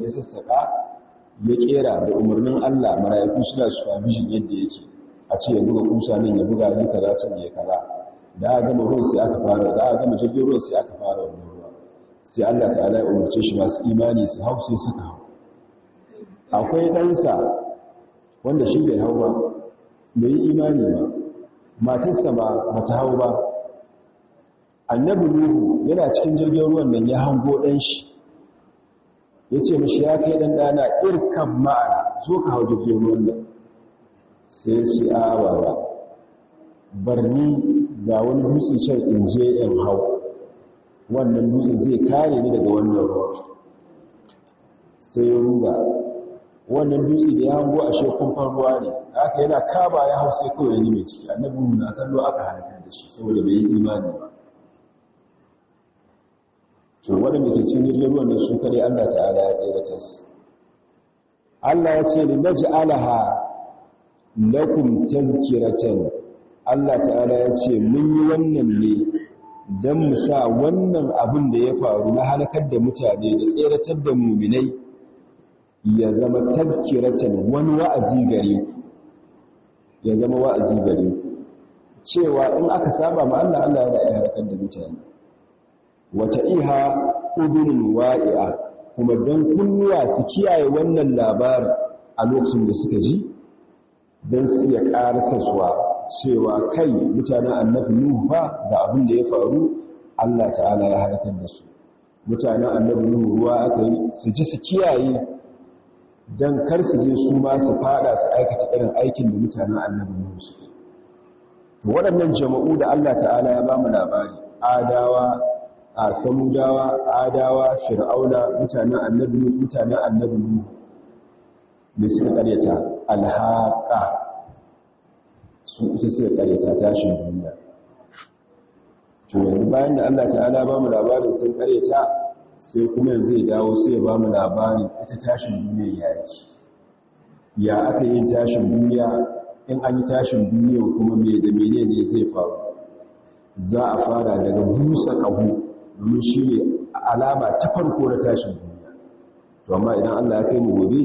ya sassaka ya kera da umarnin Allah mala'iku suna supervision yadda yake. A ce ya buga kusa nan ya buga ni kaza can ya kaza. Da aka gama ruwan sai aka fara da aka gama jirgin sai aka fara wannan ruwa. Sai Allah ta'ala ya umarce shi masu imani su hau sai suka hau. Akwai ɗansa wanda shi bai hau ba bai yi imani ba. Matarsa ba bata hau ba. Annabi nuhu yana cikin jirgin ruwan nan ya hango ɗan shi. Ya ce mashi ya kai ɗan ɗana irkan ma'ana zo ka hau jirgin ruwan nan. Sai ce a ba bar ni ga wani dutse can in je in hau. Wannan dutse zai kare ni daga wannan ruwa sai ruga. Wannan dutse da ya hango a shekumfan ruwa ne. Aka yana kaba ya hau sai kawai ya nime ciki. Annabi na kallo aka halakar da shi saboda bai yi imani ba. To waɗanda ke cikin jirgin ruwan da su kare Allah ta'ala ya tsaye da tas. Allah ya ce li naj'alaha lakum tazkiratan. Allah ta'ala ya ce mun yi wannan ne don mu sa wannan abin da ya faru na halakar da mutane da tseratar da muminai ya zama tazkiratan wani wa'azi gare ku. Ya zama wa'azi gare ku. Cewa in aka saba ma Allah Allah yana iya halakar da mutane. Wata iha udunul wa'i'a kuma don kunnuwa su kiyaye wannan labarin a lokacin da suka ji don su iya ƙarasarsuwa cewa kai mutanen annabi nuhu ba ga abin da ya faru Allah ta'ala ya halakar da su. Mutanen annabi nuhu ruwa aka yi su ji su kiyaye don kar su je su ma su fada su aikata irin aikin da mutanen annabi nuhu suke. To waɗannan jama'u da Allah ta'ala ya ba mu labari adawa a samudawa adawa fir'auna mutanen annabi mutanen annabi nuhu da suka karyata? Alhaqa. Su ita suka karyata tashin duniya. To yanzu bayan da Allah ta'ala ba mu labarin sun karyata sai kuma yanzu ya dawo sai ya ba mu labarin ita tashin duniya ya yi. Ya aka yi tashin duniya in an yi tashin duniya kuma me da menene zai faru? Za a fara daga busa ƙahu domin shi ne alama ta farko na tashin duniya. To amma idan Allah ya kai mu gobe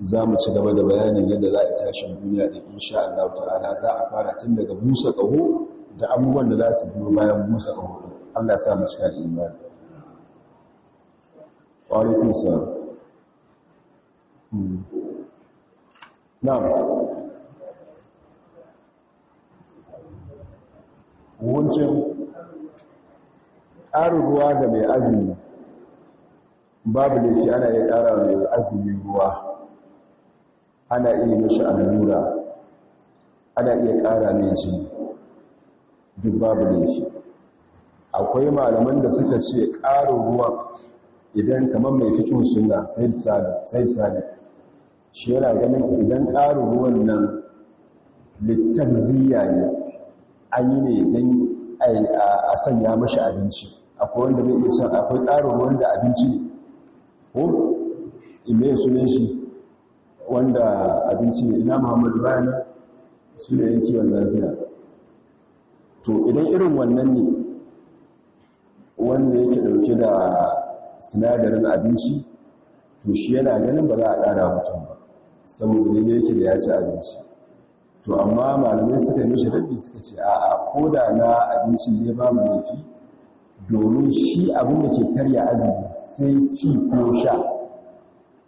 za mu ci gaba da bayanin yadda za a tashin duniya da insha Allah ta'ala. Za a fara tun daga busa ƙaho da abubuwan da za su biyo bayan busa ƙaho Allah ya sa mu cika da imani. Wa alaikum salam. Na'am. Wuncin ƙarin ruwa ga mai azumi. Babu laifi ana iya ƙara mai azumi ruwa. Ana iya mashi allura ana iya ƙara mai jini duk babu laifi. Akwai malaman da suka ce ƙarin ruwa idan kamar mai fikin suna sai sani shi yana ganin idan ƙarin ruwan nan littaziya ne an yi ne don a sanya mashi abinci. Akwai wanda zai iya san akwai ƙarin ruwan da abinci ko? Ime sunan shi? Wanda abinci ne. Ina muhammadu bayan su ne yin kiwon lafiya. To idan irin wannan ne wanda yake ɗauke da sinadarin abinci to shi yana ganin ba za a ƙara mutum ba saboda ne yake da ya ci abinci. To amma malamai suka yi mishi rabbi suka ce a ko da na abinci ne ba mu laifi domin shi abin da ke karya azumi sai ci ko sha.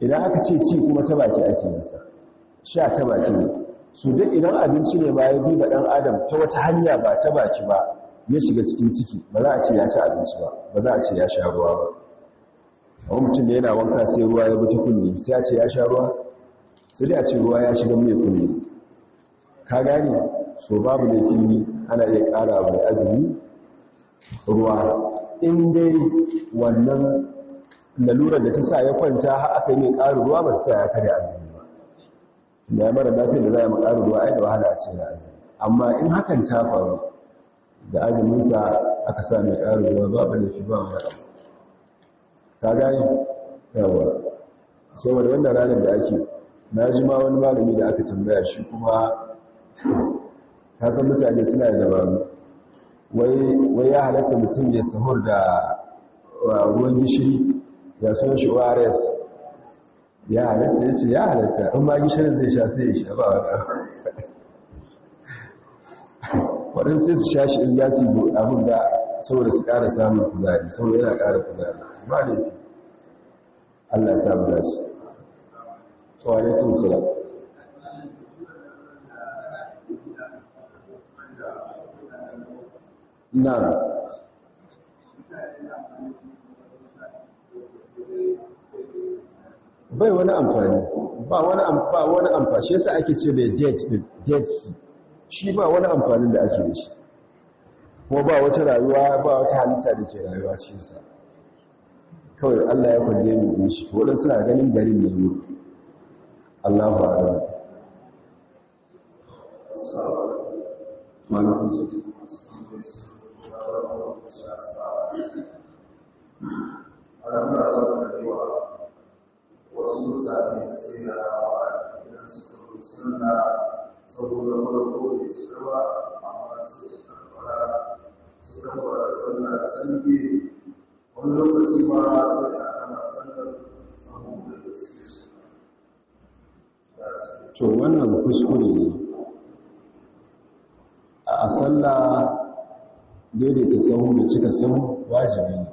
Idan aka ce ci kuma ta baki ake yinsa sha ta baki ne. Su duk idan abinci ne ba ya bi da ɗan adam ta wata hanya ba ta baki ba ya shiga cikin ciki ba za a ce ya ci abinci ba ba za a ce ya sha ruwa ba. Wani mutum da yana wanka sai ruwa ya bi ta kunne sai a ce ya sha ruwa sai a ce ruwa ya shiga mai kunne. Ka gane? So babu da fili ana iya ƙara mai azumi ruwa. In dai wannan lalurar da ta sa ya kwanta aka yi mai ƙarin ruwa ba ta sa ya karya azumi ba. Ya mara lafiya da za a ƙarin ruwa ai da wahala a ce na azumi. Amma in hakan ta faru da azuminsa aka sa mai ƙarin ruwa ba ba fi ba wani abu. Ta gani yawa saboda wannan ranar da ake na ji ma wani malami da aka tambaya shi kuma ta san mutane suna da dabaru. Wai ya halatta mutum ya sahur da ruwan gishiri? Ya so shi ors ya halatta ya ce ya halatta in ma gishirin zai sha sai ya sha ba wata. Waɗansu sai su sha shi in za su abin da saboda su ƙara samun kuzari saboda yana ƙara kuzari. Ba ne allah ya samu dace. Wa alaikun salam. Bai wani amfani. Ba wani ba wani amfani. Shi yasa ake ce mai dead din dead shi ba wani amfanin da ake shi. Kuma ba wata rayuwa ba wata halitta da ke rayuwa cikin sa kawai Allah ya kwanje mu din shi. To suna ganin garin ne mu Allahu a'lam. Malakun wasu mutane sai da hawa idan suna saboda farko da suka ba amma suka can biyu wani lokaci ma sai a saboda da to wannan kuskure ne. A sallah daidaita sahu da cika sahu wajibi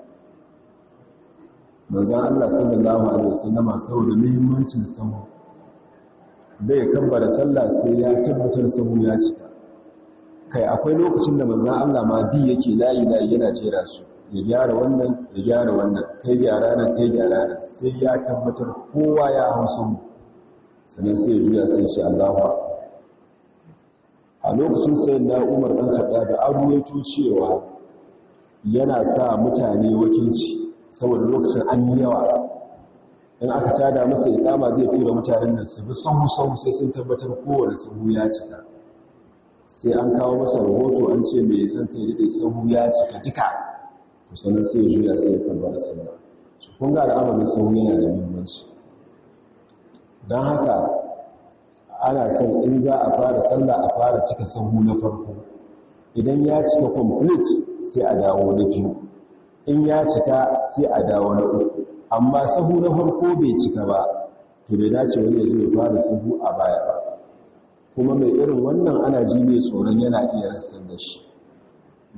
manzan Allah sallallahu alaihi wasallama saboda muhimmancin sahu. Bai kabbara sallah sai ya tabbatar sahu ya cika. Kai akwai lokacin da manzan Allah ma bi yake layi layi yana jera su. Ya gyara wannan ya gyara wannan. Kai gyara nan kai gyara nan sai ya tabbatar kowa ya hau sahu. Sannan sai ya juya sai shi Allahu a lokacin sai na Umar dan Khattab an ruwaito cewa yana sa mutane wakilci. Saboda lokacin an yi yawa. In aka tada masa ikama zai tura mutanen nan su bi sahu sahu sai sun tabbatar kowane sahu ya cika. Sai an kawo masa rahoto an ce mai ɗan kai da sahu ya cika duka. To sai ya juya sai ya kabbara sallah. Kun ga al'amarin sahu yana da muhimmanci. Don haka ana son in za a fara sallah a fara cika sahu na farko. Idan ya cika complete sai a dawo na biyu. In ya cika sai a dawo na uku. Amma sahu na farko bai cika ba to bai dace wani ya zo ya fara sahu a baya ba. Kuma mai irin wannan ana ji mai tsoron yana iya rasar da shi.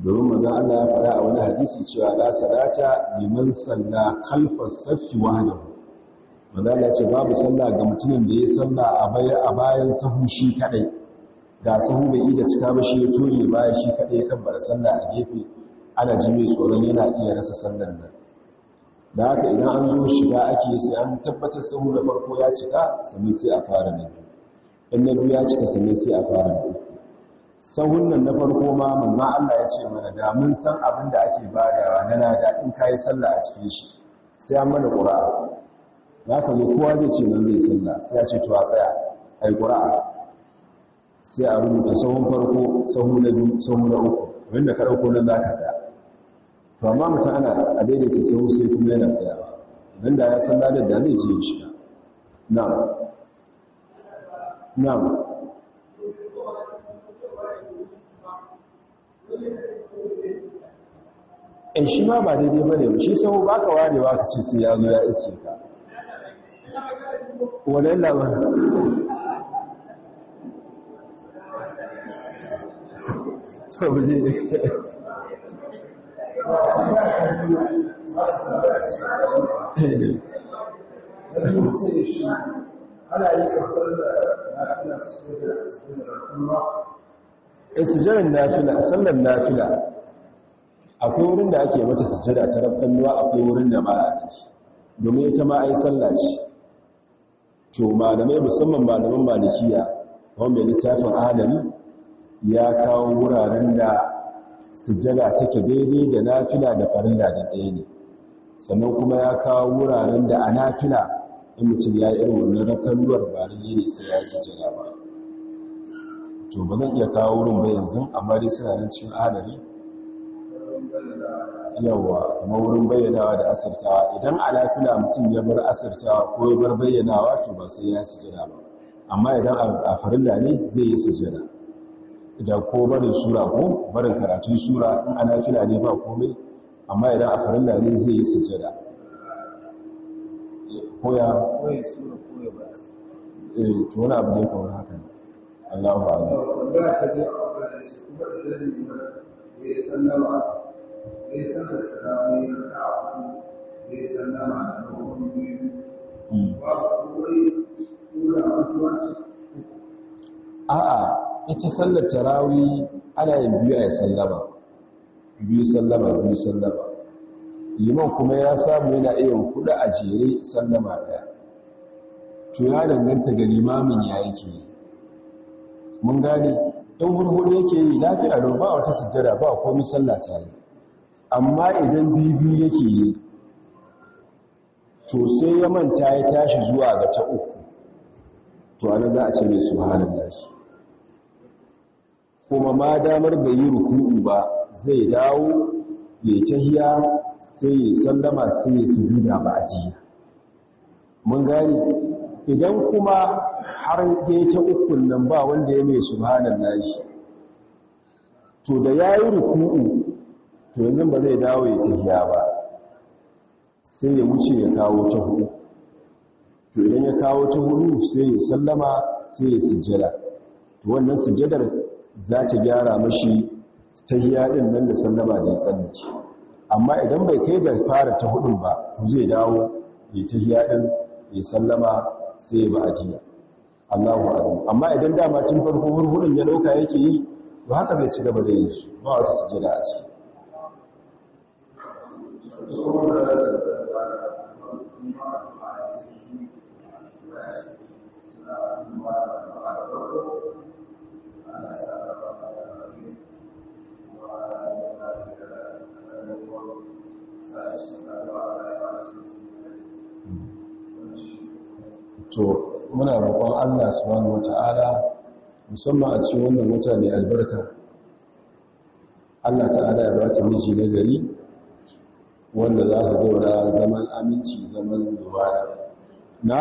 Domin maza Allah ya faɗa a wani hadisi cewa la salata liman salla khalfa saffi wahdahu. Maza Allah ce babu sallah ga mutumin da ya salla a baya a bayan sahu shi kadai ga sahu bai yi da cika ba shi ya ture baya shi kadai ya kabbara sallah a gefe. Ana ji mai tsoron yana iya rasa sallar nan. Da haka idan an zo shiga ake sai an tabbatar sahu na farko ya cika sannan sai a fara na in na biyu ya cika sannan sai a fara uku. Sahun nan na farko ma manzan Allah ya ce mana da mun san abin da ake badawa na lada in ka yi sallah a cikin shi sai an mana ƙura'a. Za ka zo kowa zai ce nan zai sallah sai ya ce tuwa tsaya a yi ƙura'a. Sai a rubuta sahun farko sahu na biyu sahu na uku. Wanda ka ɗauko nan za ka tsaya. To amma mutum ana a daidaita sahu sai kuma ya na tsayawa. Idan da ya san ladar da zai je ya shiga. Na'am. In shi ma ba daidai ba ne shi sau ba ka warewa ka ce sai ya zo ya iske ka. Wane labar to bu sujjarin nafila sallar nafila. Akwai wurin da ake mata sujjada ta rafkannuwa akwai wurin da ba a yi domin ita ma ai sallah ce. To malamai musamman malaman malikiya wanda littafin alami ya kawo wuraren da sujjada take daidai da nafila da farilla da ɗaya ne. Sannan kuma ya kawo wuraren da a nafila in mutum ya yi irin wannan rafkannuwar ba ne sai ya sujjada ba. To ba zan iya kawo wurin ba yanzu amma dai suna nan cikin adari yawa kamar wurin bayyanawa da asirtawa. Idan alafila mutum ya bar asirtawa ko ya bar bayyanawa to ba sai ya sujada ba. Amma idan a farilla ne zai yi sujada idan ko barin sura ko barin karatun sura in alafila ne ba komai amma idan a farilla ne zai yi sujada. Koya? Koyi sura koyi ba eh to wani abu ne kamar haka Allahu a'lam. Tambaya ta je a wannan shi kuma idan ne ya sallama ya da abu ya sallama da wani biyu. Ba wai kula mutuwarsu a'a ita sallar tarawih ana yin biyu a sallama. Biyu sallama biyu sallama. Liman kuma ya samu yana iya kuɗa a jere sallama ɗaya. To ya danganta ga limamin ya yake mun gane? In hurhudu yake yi lafiya don ba wata sujjada ba komai sallah ta yi. Amma idan bibi yake yi to sai ya manta ya tashi zuwa ga ta uku. To ana za a ce mai subhanallah kuma ma damar bai yi ruku'u ba zai dawo ya tahiya sai ya sallama sai ya sujuda ba a jiya. Mun gani idan kuma har ta ukun nan ba wanda ya mai subhanallahi to da yayi ruku'u to yanzu ba zai dawo ya tahiya ba sai ya wuce ya kawo ta huɗu to idan ya kawo ta huɗu sai ya sallama sai ya sujjada. Wannan sujjadar za ta gyara mashi tahiya ɗin nan da sallama da ya tsallace amma idan bai kai ga fara ta hudun ba to zai dawo ya tahiya din ya sallama sai ya ba'diya Allahu a'lam. Amma idan dama tun farko hurhudun ya ɗauka yake yi to haka zai ci gaba da yin su. Ba wata sujjada a ciki. To muna roƙon Allah subhanahu wata'ala musamman a cikin wannan mai albarka. Allah ta'ala ya ba ta miji na gari wanda za su zauna zaman aminci zaman zuwa na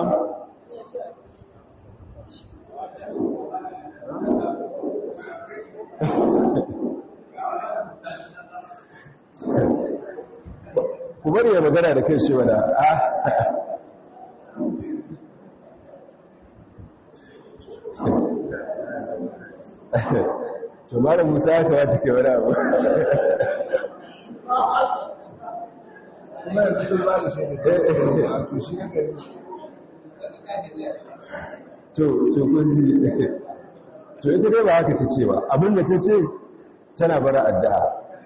kuma bari ya magana da kai shi wada to malam musa ya kamata ke wani abu. To to to ita dai ba haka ta ce ba. Abinda ta ce tana bara addu'a.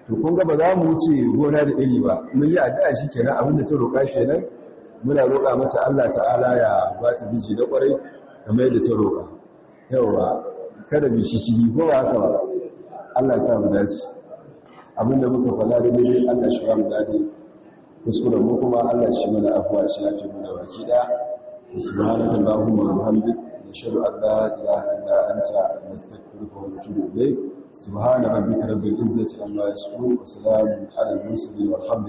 To kun ga ba za mu wuce gona da iri ba. Mun yi addu'a shi kenan. Abinda ta roƙa kenan muna roƙa mata Allah ta'ala ya ba ta biji na ƙwarai kamar yadda ta roƙa. Yawa kada bi shi shi ko ba haka ba? Allah ya sa mu dace. Abinda muka fada da dai Allah shi ba mu daɗe kuskuren mu kuma Allah shi mana afwa shi yafi mu da baki da subhanaka allahumma wa bihamdika nashhadu an la ilaha illa anta nastaghfiruka wa natubu ilayk. Subhana rabbika rabbil izzati amma yasifun wa salamun ala al mursalin walhamdulillah.